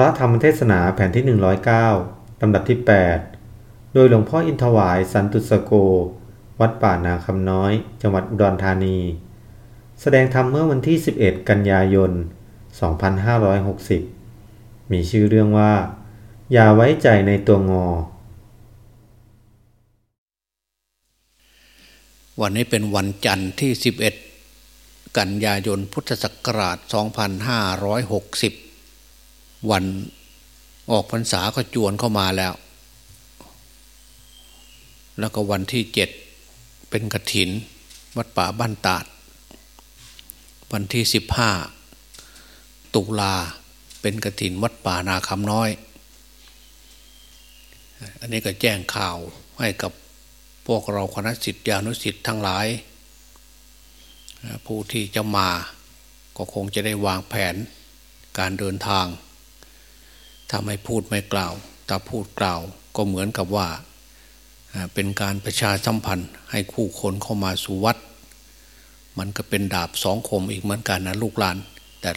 ระธรรมเทศนาแผ่นที่ 109 ลำดับที่ 8 โดยหลวงพ่ออินทวายสันตุสโก วัดป่านาคำน้อย จังหวัดอุดรธานี แสดงธรรมเมื่อวันที่ 11 กันยายน 2560 มีชื่อเรื่องว่า อย่าไว้ใจในตัวงอ วันนี้เป็นวันจันทร์ที่ 11 กันยายนพุทธศักราช 2560 วันออกพรรษาก็จวนเข้ามาแล้ว แล้วก็วันที่7เป็นกระถิน วัดป่าบ้านตาด วันที่15ตุลาเป็นกระถินวัดป่านาคำน้อย อันนี้ก็แจ้งข่าวให้กับพวกเราคณะสิทธิานุสิทธิ์ทั้งหลาย ผู้ที่จะมาก็คงจะได้วางแผนการเดินทาง ถ้าไม่พูดไม่กล่าวแต่พูดกล่าวก็เหมือนกับว่าเป็นการประชาสัมพันธ์ให้คู่คนเข้ามาสู่วัด มันก็เป็นดาบสองคมอีกเหมือนกันนะลูกหลาน แต่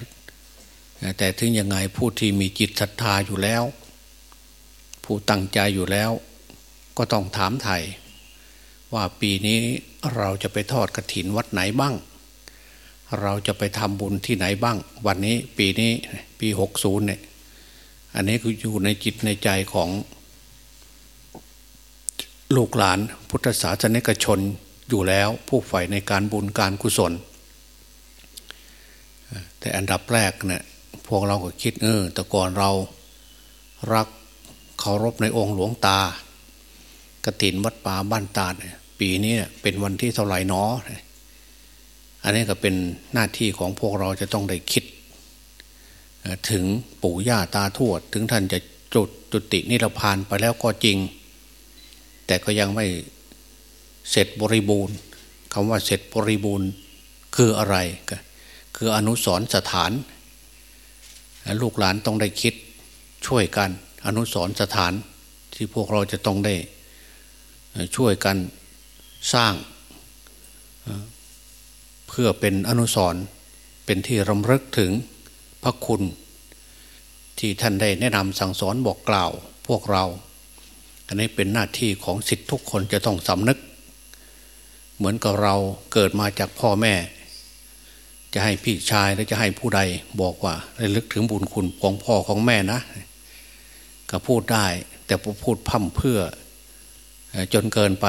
แต่ถึงยังไงผู้ที่มีจิตศรัทธาอยู่แล้ว ผู้ตั้งใจอยู่แล้ว ก็ต้องถามไทยว่าปีนี้เราจะไปทอดกระถินวัดไหนบ้าง เราจะไปทำบุญที่ไหนบ้าง วันนี้ปีนี้ปีหกศูนย์เนี่ย อันนี้คืออยู่ในจิตในใจของลูกหลานพุทธศาสนิกชนอยู่แล้วผู้ใฝ่ในการบุญการกุศล แต่อันดับแรกเนี่ยพวกเราก็คิดเออแต่ก่อนเรารักเคารพในองค์หลวงตากระถินวัดป่าบ้านตาดปีนี้เป็นวันที่เท่าไหร่นออันนี้ก็เป็นหน้าที่ของพวกเราจะต้องได้คิด ถึงปู่ย่าตาทวด ถึงท่านจะจุดจุตินิรพานไปแล้วก็จริง แต่ก็ยังไม่เสร็จบริบูรณ์คำว่าเสร็จบริบูรณ์คืออะไร คืออนุสรสถาน ลูกหลานต้องได้คิดช่วยกัน อนุสรสถานที่พวกเราจะต้องได้ช่วยกันสร้างเพื่อเป็นอนุสรเป็นที่รำลึกถึง พระคุณ ที่ท่านได้แนะนำสั่งสอนบอกกล่าวพวกเรา อันนี้เป็นหน้าที่ของสิทธิทุกคนจะต้องสำนึก เหมือนกับเราเกิดมาจากพ่อแม่ จะให้พี่ชายหรือจะให้ผู้ใดบอกว่าระลึกถึงบุญคุณของพ่อของแม่นะ ก็พูดได้ แต่พูดพั่มเพื่อ จนเกินไป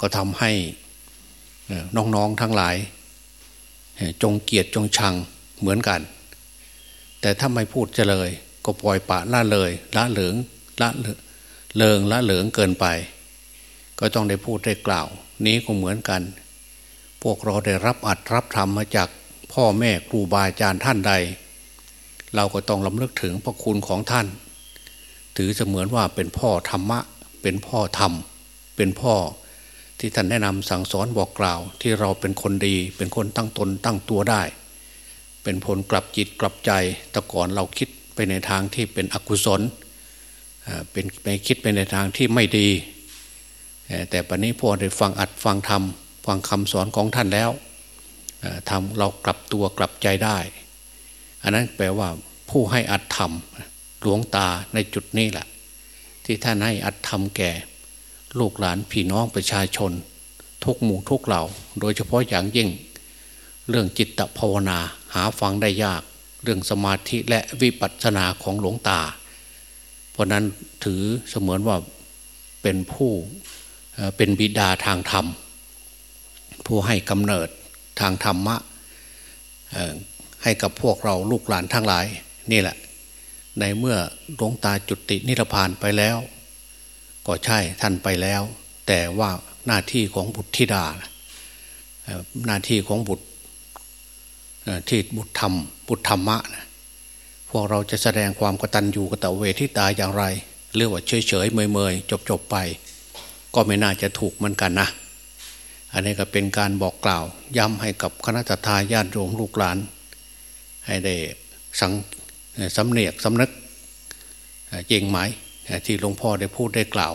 ก็ทำให้น้องๆทั้งหลาย จงเกียรติจงชังเหมือนกัน แต่ถ้าไม่พูดจะเลย ก็ปล่อยปะละเลยละเหลืองละเลิงละเหลืองเกินไป ก็ต้องได้พูดได้กล่าว นี้ก็เหมือนกัน พวกเราได้รับอัดรับธรรมมาจากพ่อแม่ครูบาอาจารย์ท่านใด เราก็ต้องลำลึกถึงพระคุณของท่าน ถือเสมือนว่าเป็นพ่อธรรมะ เป็นพ่อธรรม เป็นพ่อที่ท่านแนะนำสั่งสอนบอกกล่าว ที่เราเป็นคนดี เป็นคนตั้งตนตั้งตัวได้ เป็นผลกลับจิตกลับใจ แต่ก่อนเราคิดไปในทางที่เป็นอกุศลเป็นไปคิดไปในทางที่ไม่ดี แต่ปัจนี้พอได้ฟังอัดฟังธรรมฟังคำสอนของท่านแล้วทำเรากลับตัวกลับใจได้ อันนั้นแปลว่าผู้ให้อัดธรรมหลวงตาในจุดนี้แหละที่ท่านให้อัดธรรมแก่ ลูกหลานพี่น้องประชาชน ทุกหมู่ทุกเหล่า โดยเฉพาะอย่างยิ่งเรื่องจิตภาวนา หาฟังได้ยากเรื่องสมาธิและวิปัสสนาของหลวงตา เพราะนั้นถือเสมือนว่าเป็นผู้เป็นบิดาทางธรรม ผู้ให้กำเนิดทางธรรมะให้กับพวกเราลูกหลานทั้งหลายนี่แหละ ในเมื่อหลวงตาจุตินิพพานไปแล้ว ก็ใช่ท่านไปแล้ว แต่ว่าหน้าที่ของบุตรธิดา หน้าที่ของบุตร ที่บุตรธรรมบุตรธรรมะนะพวกเราจะแสดงความกตัญญูกตเวทิตาอย่างไรเรียกว่าเฉยเฉยเมยเมยจบจบไป ก็ไม่น่าจะถูกเหมือนกันนะอันนี้ก็เป็นการบอกกล่าว ย้ำให้กับคณะทาญาติโยมลูกหลาน ให้ได้สังสำเนียกสำนึกเจงไหมที่หลวงพ่อได้พูดได้กล่าว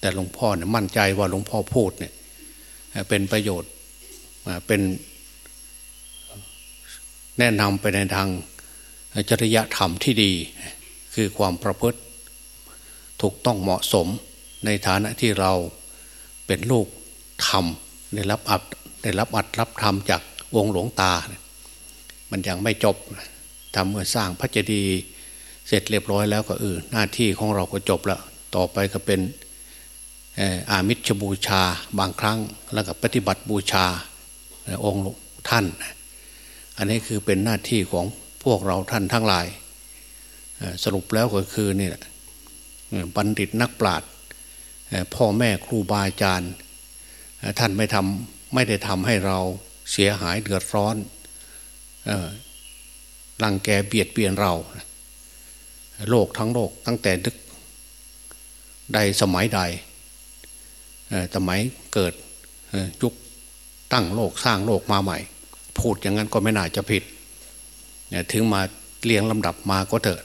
แต่หลวงพ่อเนี่ยมั่นใจว่าหลวงพ่อพูดเนี่ยเป็นประโยชน์เป็น แนะนำไปในทางจริยธรรมที่ดี คือความประพฤติถูกต้องเหมาะสมในฐานะที่เราเป็นลูกธรรมได้รับอัดได้รับอัดรับธรรมจากองค์หลวงตา มันยังไม่จบทำเมื่อสร้างพระเจดีย์เสร็จเรียบร้อยแล้วก็เออหน้าที่ของเราก็จบแล้วต่อไปก็เป็นอามิชบูชาบางครั้งแล้วก็ปฏิบัติบูชาองค์ท่าน อันนี้คือเป็นหน้าที่ของพวกเราท่านทั้งหลาย สรุปแล้วก็คือนี่แหละบัณฑิตนักปราชญ์พ่อแม่ครูบาอาจารย์ท่านไม่ทำไม่ได้ทำให้เราเสียหายเดือดร้อนรังแกเบียดเบียนเรา โลกทั้งโลกตั้งแต่ดึกใดสมัยใดสมัยเกิดยุคตั้งโลกสร้างโลกมาใหม่ พูดอย่างนั้นก็ไม่น่าจะผิดถึงมาเรียงลำดับมาก็เถอะ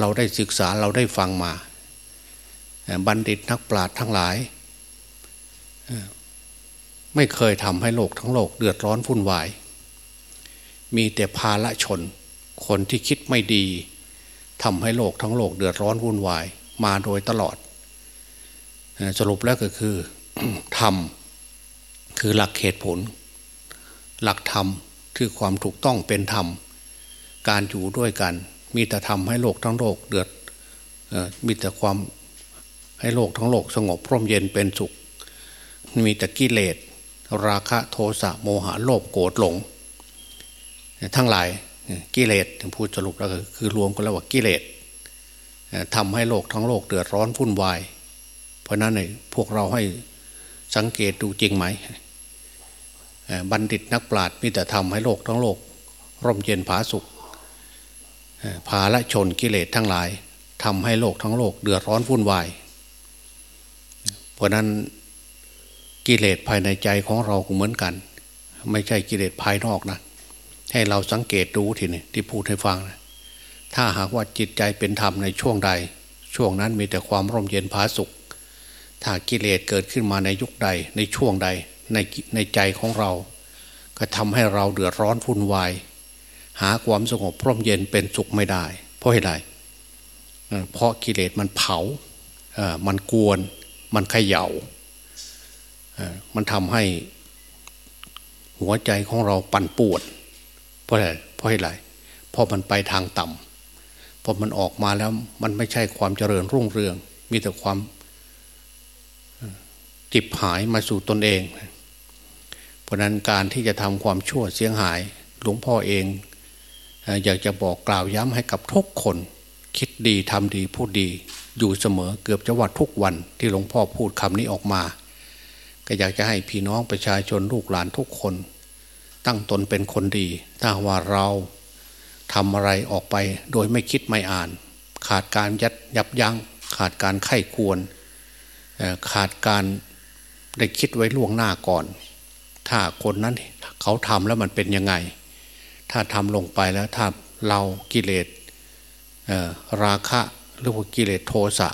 เราได้ศึกษาเราได้ฟังมา บัณฑิตนักปราชญ์ทั้งหลาย ไม่เคยทำให้โลกทั้งโลกเดือดร้อนวุ่นวาย มีแต่ภาละชน คนที่คิดไม่ดีทำให้โลกทั้งโลกเดือดร้อนวุ่นวาย มาโดยตลอด สรุปแล้วก็คือธรรมคือหลักเหตุผล หลักธรรมคือความถูกต้องเป็นธรรม การอยู่ด้วยกัน มีแต่ทำให้โลกทั้งโลกเดือดมีแต่ความให้โลกทั้งโลกสงบพร่มเย็นเป็นสุข มีแต่กิเลสราคะโทสะโมหะโลภโกรธหลง ทั้งหลายกิเลสพูดสรุปแล้วคือรวมกันแล้วว่ากิเลสทำให้โลกทั้งโลกเดือดร้อนวุ่นวาย เพราะนั้นเองพวกเราให้สังเกตดูจริงไหม บัณฑิตนักปราชญ์มีแต่ทำให้โลกทั้งโลก ร่มเย็นผาสุขภาละชนกิเลสทั้งหลายทำให้โลกทั้งโลก เดือดร้อนวุ่นวาย เพราะนั้นกิเลสภายในใจของเราก็เหมือนกัน ไม่ใช่กิเลสภายนอกนะ ให้เราสังเกตดูทีนี้ที่พูดให้ฟังนะถ้าหากว่าจิตใจเป็นธรรมในช่วงใด ช่วงนั้นมีแต่ความร่มเย็นผาสุข ถ้ากิเลสเกิดขึ้นมาในยุคใดในช่วงใด ในในใจของเรา ก็ทำให้เราเดือดร้อนวุ่นวาย หาความสงบพร่มเย็นเป็นสุขไม่ได้ เพราะอะไรเพราะกิเลสมันเผา มันกวน มันเขยา่า มันทำให้หัวใจของเราปั่นปวด เพราะอะไรเพราะอะไรเพราะมันไปทางต่ำพอมันออกมาแล้วมันไม่ใช่ความเจริญรุ่งเรือง มีแต่ความจิบหายมาสู่ตนเองเราะนั้นการที่จะทำความชั่วเสียหาย หลวงพ่อเอง อยากจะบอกกล่าวย้ำให้กับทุกคน คิดดีทำดีพูดดีอยู่เสมอเกือบจะวัดทุกวันที่หลวงพ่อพูดคำนี้ออกมา ก็อยากจะให้พี่น้องประชาชนลูกหลานทุกคน ตั้งตนเป็นคนดี ถ้าว่าเราทำอะไรออกไปโดยไม่คิดไม่อ่าน ขาดการยัดยับยัง้งขาดการไข้ควร ขาดการได้คิดไว้ล่วงหน้าก่อน ถ้าคนนั้นเขาทำแล้วมันเป็นยังไง ถ้าทำลงไปแล้วถ้าเรากิเลสราคะหรือว่ากิเลสโทสะ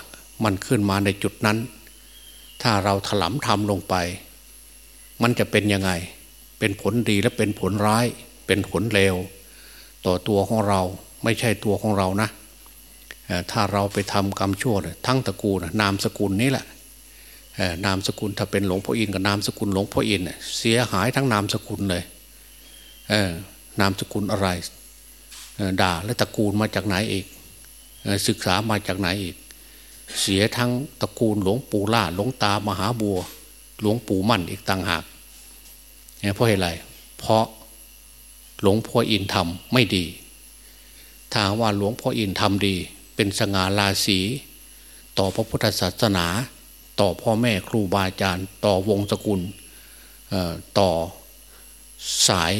มันขึ้นมาในจุดนั้น ถ้าเราถลำทำลงไป มันจะเป็นยังไง เป็นผลดีและเป็นผลร้าย เป็นผลเลวต่อตัวของเราไม่ใช่ตัวของเรานะถ้าเราไปทำกรรมชั่วทั้งตระกูลนามสกุลนี้แหละ นามสกุลถ้าเป็นหลวงพ่ออินกับนามสกุลหลวงพ่ออินเสียหายทั้งนามสกุลเลยนามสกุลอะไรด่าและตระกูลมาจากไหนอีกศึกษามาจากไหนอีก เสียทั้งตระกูลหลวงปู่ล่าหลวงตามหาบัว หลวงปู่มั่นอีกต่างหากเพราะอะไรเพราะหลวงพ่ออินทำไม่ดี ถ้าว่าหลวงพ่ออินทำดี เป็นสง่าราศีต่อพระพุทธศาสนา ต่อพ่อแม่ครูบาอาจารย์ ต่อวงศกุลต่อสาย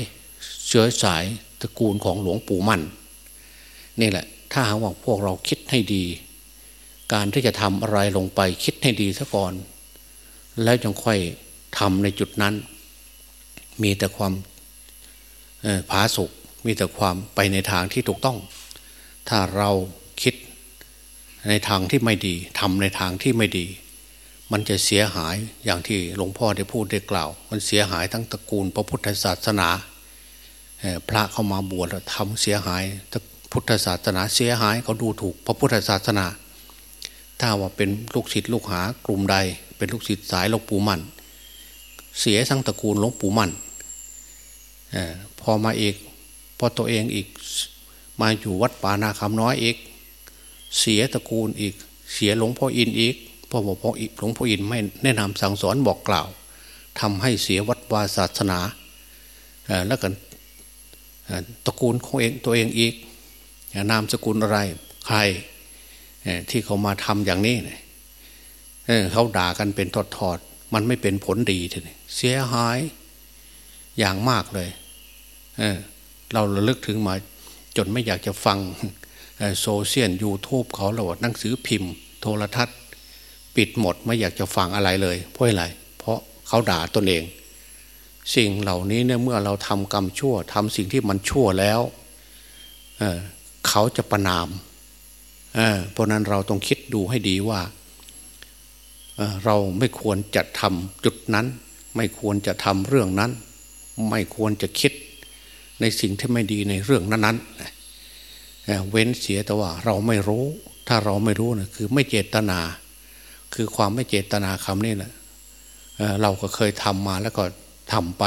เชื้อสายตระกูลของหลวงปู่มั่นนี่แหละ ถ้าหากว่าพวกเราคิดให้ดี การที่จะทำอะไรลงไปคิดให้ดีซะก่อน แล้วจึงค่อยทำในจุดนั้น มีแต่ความผาสุกมีแต่ความไปในทางที่ถูกต้อง ถ้าเราคิดในทางที่ไม่ดีทำในทางที่ไม่ดี มันจะเสียหายอย่างที่หลวงพ่อได้พูดได้กล่าว มันเสียหายทั้งตระกูลพระพุทธศาสนาพระเข้ามาบวชทำเสียหายพพุทธศาสนาเสียหายเขาดูถูกพระพุทธศาสนา ถ้าว่าเป็นลูกศิษย์ลูกหากลุ่มใด เป็นลูกศิษย์สายหลวงปู่มั่นเสียทั้งตระกูลหลวงปู่มั่นอพอมาอีกพอตัวเองอีกมาอยู่วัดป่านาคำน้อยอีก เสียตระกูลอีก เสียหลวงพ่ออินอีก พ่อบอกพ่อหลวงพ่ออินไม่แนะนำสั่งสอนบอกกล่าวทำให้เสียวัดวาศาสนาแล้วกันตระกูลของเองตัวเองอีกนามสกุลอะไรใครที่เขามาทำอย่างนี้เขาด่ากันเป็นทอดๆมันไม่เป็นผลดีทีนี้เสียหายอย่างมากเลยเเราระลึกถึงมาจนไม่อยากจะฟังโซเชียลยูทูบเขาเราหนังสือพิมพ์ โทรทัศน์ ปิดหมดไม่อยากจะฟังอะไรเลย เพราะอะไร เพราะเขาด่าตนเอง สิ่งเหล่านี้เนี่ยเมื่อเราทำกรรมชั่วทำสิ่งที่มันชั่วแล้วเเขาจะประนามเเพราะนั้นเราต้องคิดดูให้ดีว่าเเราไม่ควรจะทำจุดนั้น ไม่ควรจะทำเรื่องนั้น ไม่ควรจะคิดในสิ่งที่ไม่ดีในเรื่องนั้นๆเว้นเสียแต่ว่าเราไม่รู้ ถ้าเราไม่รู้นะคือไม่เจตนา คือความไม่เจตนาคำนี้แหละเราก็เคยทำมาแล้วก็ทำไป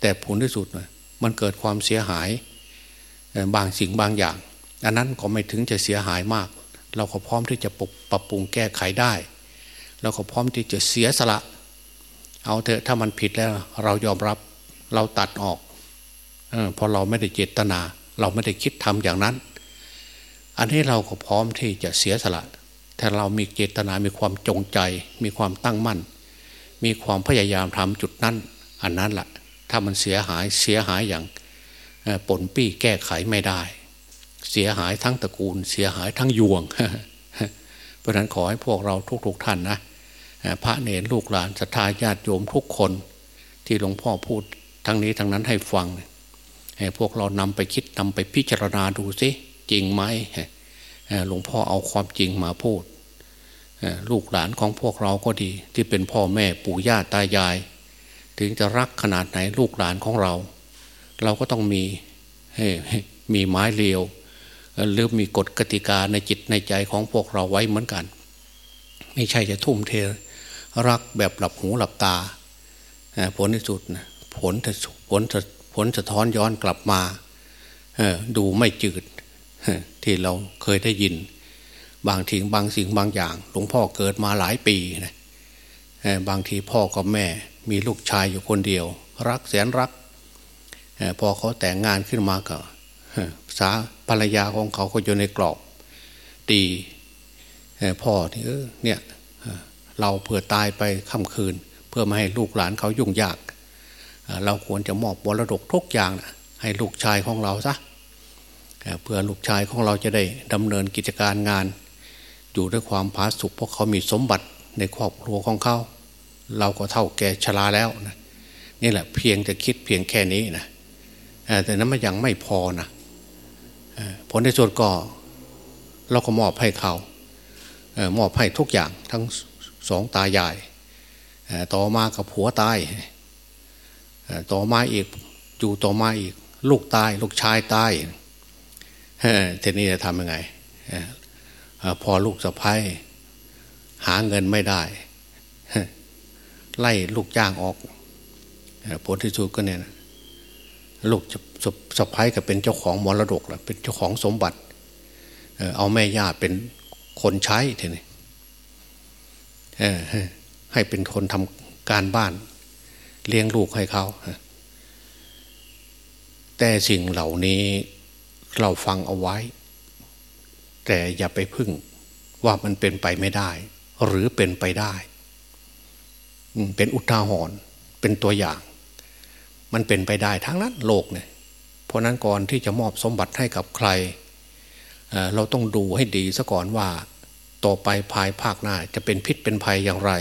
แต่ผลที่สุดมันเกิดความเสียหายบางสิ่งบางอย่าง อันนั้นก็ไม่ถึงจะเสียหายมาก เราก็พร้อมที่จะปปรับปรุงแก้ไขได้เราก็พร้อมที่จะเสียสละ เอาเถอะถ้ามันผิดแล้ว เรายอมรับเราตัดออกเพราะเราไม่ได้เจตนา เราไม่ได้คิดทำอย่างนั้น อันนี้เราก็พร้อมที่จะเสียสละ ถ้าเรามีเจตนามีความจงใจ มีความตั้งมั่น มีความพยายามทำจุดนั้น อันนั้นแหละถ้ามันเสียหายเสียหายอย่างปนปี้แก้ไขไม่ได้ เสียหายทั้งตระกูล เสียหายทั้งยวง เพราะนั้นขอให้พวกเราทุกๆทท่านนะพระเนรลูกหลานศรัทธาญาติโยมทุกคน ที่หลวงพ่อพูดทั้งนี้ทั้งนั้นให้ฟังให้พวกเรานำไปคิดนำไปพิจารณาดูสิจริงไหม หลวงพ่อเอาความจริงมาพูดลูกหลานของพวกเราก็ดี ที่เป็นพ่อแม่ปู่ย่าตายาย ถึงจะรักขนาดไหนลูกหลานของเรา เราก็ต้องมีมีไม้เลียวหรือมีกฎกติกาในจิตในใจของพวกเราไว้เหมือนกัน ไม่ใช่จะทุ่มเทรักแบบหลับหูหลับตา ผลที่สุดผลผลผลสะท้อนย้อนกลับมาดูไม่จืด ที่เราเคยได้ยิน บางทีบางสิ่งบางอย่าง หลวงพ่อเกิดมาหลายปีนะบางทีพ่อกับแม่มีลูกชายอยู่คนเดียว รักแสนรักพอเขาแต่งงานขึ้นมาก็สาภรรยาของเขาก็อยู่ในกรอบตีพ่อที่เนี่ยเราเผื่อตายไปค่ำคืน เพื่อไม่ให้ลูกหลานเขายุ่งยาก เราควรจะมอบวรดกทุกอย่างนะให้ลูกชายของเราซะ เพื่อลูกชายของเราจะได้ดำเนินกิจการงาน อยู่ด้วยความผาสุกเพราะเขามีสมบัติในครอบครัวของเขา เราก็เท่าแก่ชราแล้วนะนี่แหละเพียงจะคิดเพียงแค่นี้นะแต่นั้นมันยังไม่พอนะผลในส่วนก็เราก็มอบให้เขามอบให้ทุกอย่างทั้งสองตายายต่อมากับผัวตายต่อมาอีกอยู่ต่อมาอีก ลูกตาย ลูกชายตาย ทีนี้จะทำยังไงพอลูกสะพ้ายหาเงินไม่ได้ ไล่ลูกจ้างออกผลที่สุดก็เนี่ยลูกสะพ้ายก็เป็นเจ้าของมรดกแล้วเป็นเจ้าของสมบัติเอาแม่ย่าเป็นคนใช้ทีนี้ให้เป็นคนทำการบ้าน เลี้ยงลูกให้เขาแต่สิ่งเหล่านี้ เราฟังเอาไว้ แต่อย่าไปพึ่งว่ามันเป็นไปไม่ได้ หรือเป็นไปได้ เป็นอุทาหรณ์เป็นตัวอย่าง มันเป็นไปได้ทั้งนั้นโลกเนี่ยเพราะนั้นก่อนที่จะมอบสมบัติให้กับใครเราต้องดูให้ดีซะก่อนว่า ต่อไปภายภาคหน้าจะเป็นพิษเป็นภัยอย่างไร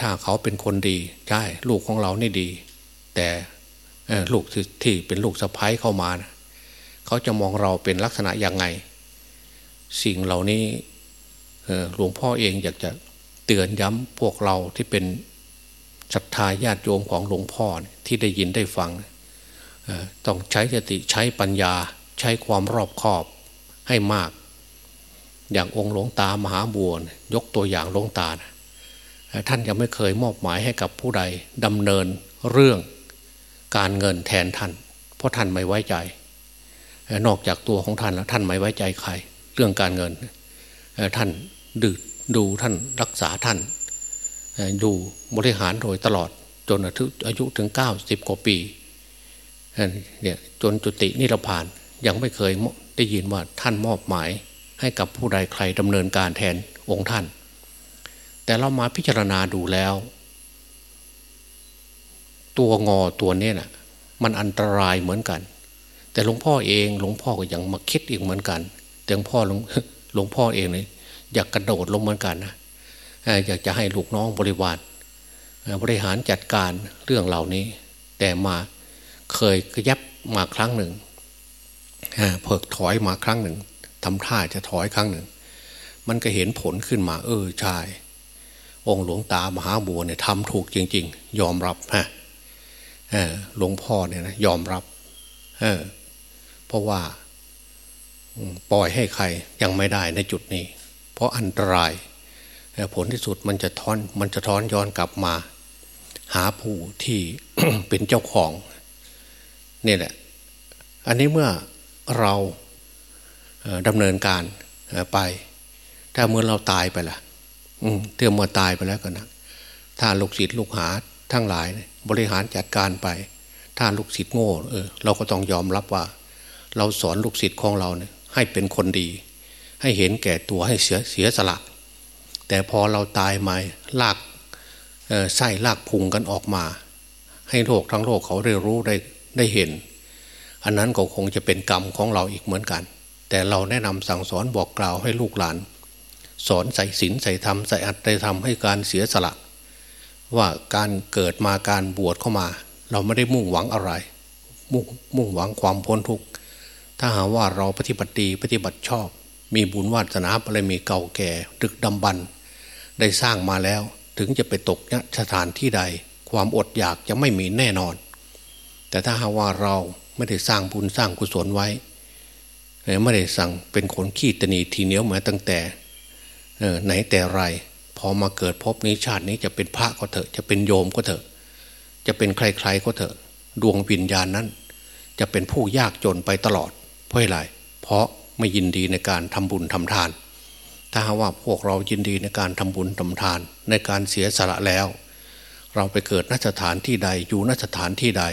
ถ้าเขาเป็นคนดีใช่ลูกของเรานี่ดี แต่ลูกที่เป็นลูกสะพ้ายเข้ามานะ เขาจะมองเราเป็นลักษณะอยังไง สิ่งเหล่านี้หลวงพ่อเองอยากจะเตือนย้ำพวกเราที่เป็นศรัทธาญาติโยมของหลวงพ่อที่ได้ยินได้ฟังต้องใช้สติใช้ปัญญาใช้ความรอบคอบให้มาก อย่างองค์หลวงตามหาบัวยกตัวอย่างหลวงตานะท่านยังไม่เคยมอบหมายให้กับผู้ใดดำเนินเรื่องการเงินแทนท่าน เพราะท่านไม่ไว้ใจ นอกจากตัวของท่านแล้วท่านไม่ไว้ใจใคร เรื่องการเงินท่านดืดดูท่านรักษาท่านดูบริหารโดยตลอดจนอายุถึงเก้าสิบกว่าปีเนี่ยจนจุตินิรพานยังไม่เคยได้ยินว่าท่านมอบหมายให้กับผู้ใดใครดำเนินการแทนองค์ท่าน แต่เรามาพิจารณาดูแล้ว ตัวงอตัวนี้นะ่ะมันอันตรายเหมือนกัน แต่หลวงพ่อเองหลวงพ่อก็ยังมาคิดอีกเหมือนกัน แต่หลวงพ่อหลวงหลวงพ่อเองเลยอยากกระโดดลงเหมือนกันนะอยากจะให้ลูกน้องบริวารบริหารจัดการเรื่องเหล่านี้ แต่มาเคยกระยับมาครั้งหนึ่งเพิกถอยมาครั้งหนึ่งทำท่าจะถอยครั้งหนึ่ง มันก็เห็นผลขึ้นมา เออใช่องหลวงตามหาบัวเนี่ยทำถูกจริง ๆ ยอมรับฮะหลวงพ่อเนี่ยนะยอมรับ เออ เพราะว่าปล่อยให้ใครยังไม่ได้ในจุดนี้ เพราะอันตราย ผลที่สุดมันจะท้อนมันจะท้อนย้อนกลับมา หาผู้ที่เป็นเจ้าของนี่แหละ อันนี้เมื่อเราดำเนินการไป ถ้าเมื่อเราตายไปล่ะเมื่อตายไปแล้วก็นะถ้าลูกศิษย์ลูกหาทั้งหลาย บริหารจัดการไป ถ้าลูกศิษย์โง่เออเราก็ต้องยอมรับว่า เราสอนลูกศิษย์ของเราเนี่ยให้เป็นคนดี ให้เห็นแก่ตัวให้เสียเสียสละ แต่พอเราตายมาลากไส้ลากพุงกันออกมา ให้โลกทั้งโลกเขาได้รู้ได้ได้เห็น อันนั้นก็คงจะเป็นกรรมของเราอีกเหมือนกัน แต่เราแนะนำสั่งสอนบอกกล่าวให้ลูกหลาน สอนใส่ศีลใส่ธรรมใส่อัตใส่ธรรมให้การเสียสละ ว่าการเกิดมาการบวชเข้ามา เราไม่ได้มุ่งหวังอะไร มุ่งมุ่งหวังความพ้นทุกข์ ถ้าหาว่าเราปฏิบัติดีปฏิบัติชอบ มีบุญวาสนาอะไรมีเก่าแก่ดึกดำบรรได้สร้างมาแล้ว ถึงจะไปตกสถานที่ใด ความอดอยากจะไม่มีแน่นอน แต่ถ้าหาว่าเราไม่ได้สร้างบุญสร้างกุศลไว้ไม่ได้สั่งเป็นคนขี้ตนีทีเหนียวมาตั้งแต่ไหนแต่ไร พอมาเกิดพบนี้ชาตินี้จะเป็นพระก็เถอะ จะเป็นโยมก็เถอะ จะเป็นใครๆก็เถอะ ดวงวิญญาณนั้น จะเป็นผู้ยากจนไปตลอด เพราะอะไรเพราะไม่ยินดีในการทำบุญทำทาน ถ้าหาว่าพวกเรายินดีในการทำบุญทำทาน ในการเสียสละแล้ว เราไปเกิดนสถานที่ใดอยู่นสถานที่ใด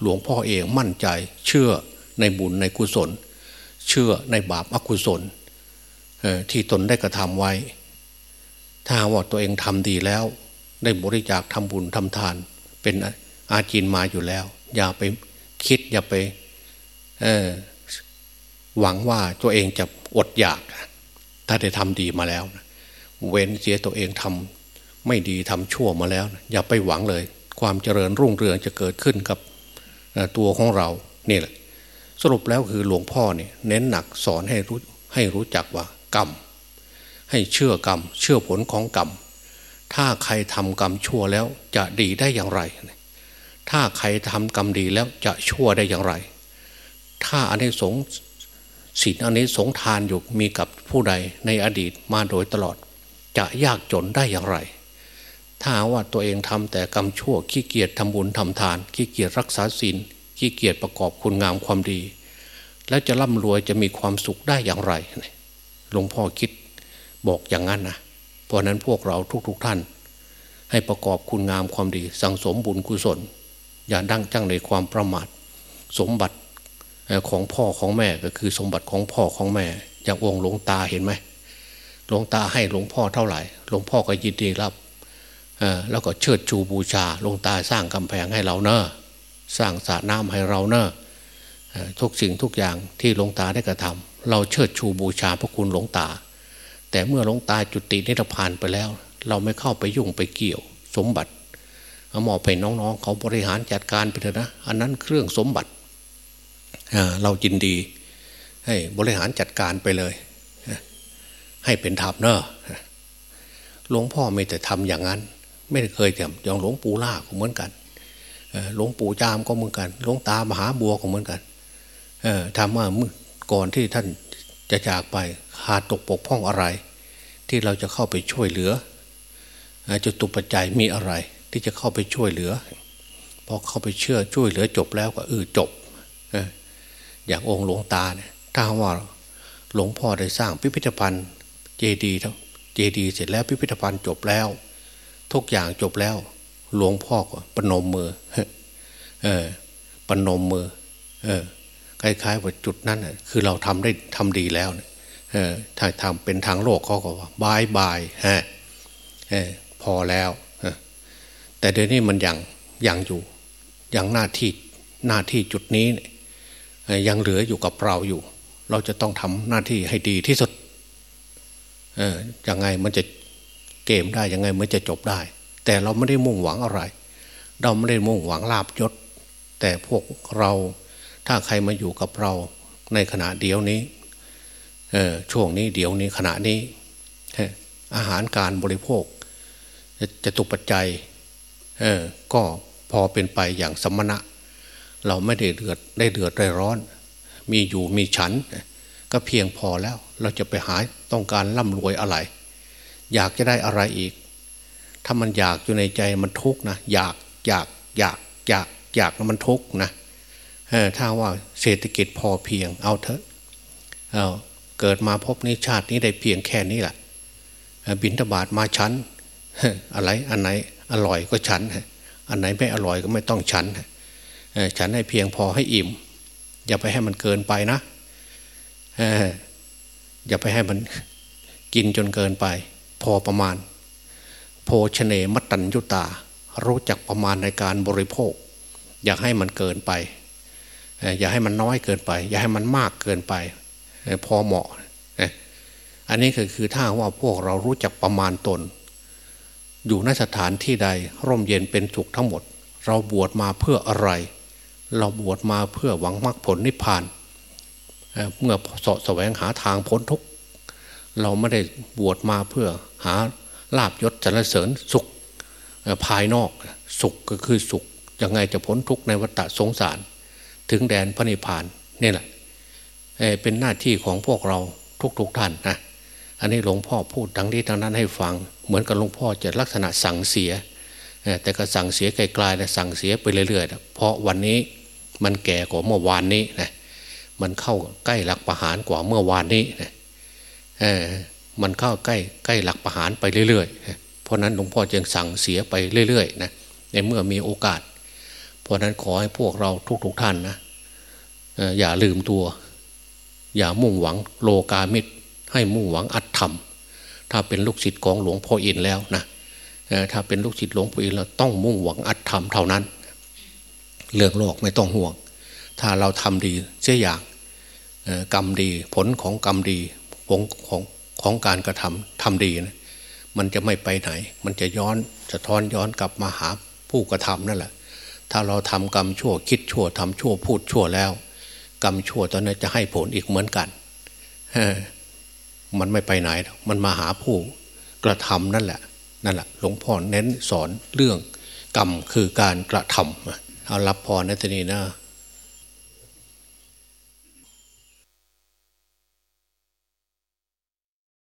หลวงพ่อเองมั่นใจ เชื่อในบุญในกุศล เชื่อในบาปอกุศลที่ตนได้กระทำไว้ ถ้าว่าตัวเองทำดีแล้ว ได้บริจาคทำบุญทำทาน เป็นอาจีนมาอยู่แล้ว อย่าไปคิดอย่าไป หวังว่าตัวเองจะอดอยาก ถ้าได้ทำดีมาแล้ว เว้นเสียตัวเองทำไม่ดีทำชั่วมาแล้ว อย่าไปหวังเลย ความเจริญรุ่งเรืองจะเกิดขึ้นกับตัวของเรานี่แหละ สรุปแล้วคือหลวงพ่อเนี่ยเน้นหนักสอนให้รู้ให้รู้จักว่ากรรม ให้เชื่อกรรม เชื่อผลของกรรม ถ้าใครทำกรรมชั่วแล้วจะดีได้อย่างไร ถ้าใครทำกรรมดีแล้วจะชั่วได้อย่างไร ถ้าอันนี้สง ศีลอันนี้สงทานอยู่มีกับผู้ใดในอดีตมาโดยตลอด จะยากจนได้อย่างไร ถ้าว่าตัวเองทำแต่กรรมชั่วขี้เกียจทำบุญทำทาน ขี้เกียจรักษาศีลขี้เกียจประกอบคุณงามความดี แล้วจะร่ำรวยจะมีความสุขได้อย่างไรหลวงพ่อคิดบอกอย่างนั้นนะเพราะนั้นพวกเราทุกๆทท่าน ให้ประกอบคุณงามความดี สังสมบุญกุศล อย่าดั้งจังในความประมาท สมบัติ ของพ่อของแม่ก็คือสมบัติของพ่อของแม่ อย่างองค์หลวงตาเห็นไหมหลวงตาให้หลวงพ่อเท่าไหร่หลวงพ่อก็ยินดีรับแล้วก็เชิดชูบูชาหลวงตาสร้างกำแพงให้เราเนอะสร้างสระน้ำให้เราเนอะทุกสิ่งทุกอย่างที่หลวงตาได้กระทำเราเชิดชูบูชาพระคุณหลวงตา แต่เมื่อหลวงตาจุตินิพพานไปแล้ว เราไม่เข้าไปยุ่งไปเกี่ยวสมบัติเอาหมอไปน้องๆ เขาบริหารจัดการไปเถอะนะ อันนั้นเครื่องสมบัติ เราจินดี ให้บริหารจัดการไปเลย ให้เป็นธรรมเนอะหลวงพ่อไม่แต่ทำอย่างนั้น ไม่เคยทำอย่างหลวงปู่ล่าก็เหมือนกันหลวงปู่จามก็เหมือนกันหลวงตามหาบัวก็เหมือนกันทำมาก่อนที่ท่านจะจากไปขาดตกปกพ้องอะไร ที่เราจะเข้าไปช่วยเหลือจะตุปัจจัยมีอะไร ที่จะเข้าไปช่วยเหลือพอเข้าไปเชื่อช่วยเหลือจบแล้วก็เออจบ อย่างองค์หลวงตาเนี่ยถ้าว่าหลวงพ่อได้สร้างพิพิธภัณฑ์เจดีย์เจดีย์เสร็จแล้วพิพิธภัณฑ์จบแล้ว ทุกอย่างจบแล้ว หลวงพ่อก็ปนมมือเออปนมมือ เออคล้ายๆว่าจุดนั้นคือเราทำได้ทำดีแล้วเออถ้าทำเป็นทางโลกเขาก็ว่าบายบายฮะเออพอแล้วแต่เดี๋ยวนี้มันยังยังอยู่ยังหน้าที่หน้าที่จุดนี้ยั ยังเหลืออยู่กับเราอยู่ เราจะต้องทำหน้าที่ให้ดีที่สุดยังไงมันจะเกมได้ยังไงมันจะจบได้ แต่เราไม่ได้มุ่งหวังอะไร เราไม่ได้มุ่งหวังลาบยศ แต่พวกเราถ้าใครมาอยู่กับเราในขณะเดียวนี้ช่วงนี้เดี๋ยวนี้ขณะนี้ อาหารการบริโภค จะตุปัจจัยก็พอเป็นไปอย่างสมณะ เราไม่ได้เดือดได้เดือดได้ร้อน มีอยู่มีฉัน ก็เพียงพอแล้ว เราจะไปหาต้องการร่ำรวยอะไร อยากจะได้อะไรอีก ถ้ามันอยากอยู่ในใจมันทุกข์นะอยากอยากอยากอยากอยากมันทุกข์นะถ้าว่าเศรษฐกิจพอเพียงเอาเถอะเอาเกิดมาพบนี้ชาตินี้ได้เพียงแค่นี้แหละบินทบาทมาชั้นอะไรอันไหนอร่อยก็ชั้นอันไหนไม่อร่อยก็ไม่ต้องชั้น ฉันให้เพียงพอให้อิ่ม อย่าไปให้มันเกินไปนะอย่าไปให้มันกินจนเกินไป พอประมาณ โภชเนมัตตัญยุตา รู้จักประมาณในการบริโภค อย่าให้มันเกินไป อย่าให้มันน้อยเกินไป อย่าให้มันมากเกินไป พอเหมาะ อันนี้คือคือถ้าว่าพวกเรารู้จักประมาณตน อยู่ในสถานที่ใดร่มเย็นเป็นสุขทั้งหมด เราบวชมาเพื่ออะไร เราบวชมาเพื่อหวังมรรคผลนิพพานเมื่อสะแสวงหาทางพ้นทุกข์เราไม่ได้บวชมาเพื่อหาลาบยศจรรเสริญสุขภายนอกสุขก็คือสุขยังไงจะพ้นทุกข์ในวัฏสงสาร ถึงแดนพระนิพพานนี่แหละเเป็นหน้าที่ของพวกเราทุกๆทท่านนะอันนี้หลวงพ่อพูดทั้งนี้ทั้งนั้นให้ฟัง เหมือนกับหลวงพ่อจะลักษณะสั่งเสีย แต่ก็สั่งเสียไกลๆแต่สั่งเสียไปเรื่อยๆ เพราะวันนี้ มันแก่กว่าเมื่อวานนี้นะมันเข้าใกล้หลักประหารกว่าเมื่อวานนี้นะอมันเข้าใกล้ใกล้หลักประหารไปเรื่อยๆเพราะนั้นหลวงพ่อจึงสั่งเสียไปเรื่อยๆนะในเมื่อมีโอกาส เพราะนั้นขอให้พวกเราทุกๆทท่านนะอย่าลืมตัว อย่ามุ่งหวังโลกามิตร ให้มุ่งหวังอัตธรรม ถ้าเป็นลูกศิษย์ของหลวงพ่ออินแล้วนะถ้าเป็นลูกศิษย์หลวงพ่ออินเราต้องมุ่งหวังอัตธรรมเท่านั้น เรื่องโลกไม่ต้องห่วง ถ้าเราทำดีเสียอย่างกรรมดีผลของกรรมดีผลของของการกระทำทำดีนะมันจะไม่ไปไหน มันจะย้อนจะท้อนย้อนกลับมาหาผู้กระทำนั่นแหละ ถ้าเราทำกรรมชั่วคิดชั่วทำชั่วพูดชั่วแล้ว กรรมชั่วตอนนั้นจะให้ผลอีกเหมือนกันมันไม่ไปไหน มันมาหาผู้กระทำนั่นแหละนั่นแหละหลวงพ่อเน้นสอนเรื่องกรรมคือการกระทำ เอารับพรในที่นี้นะ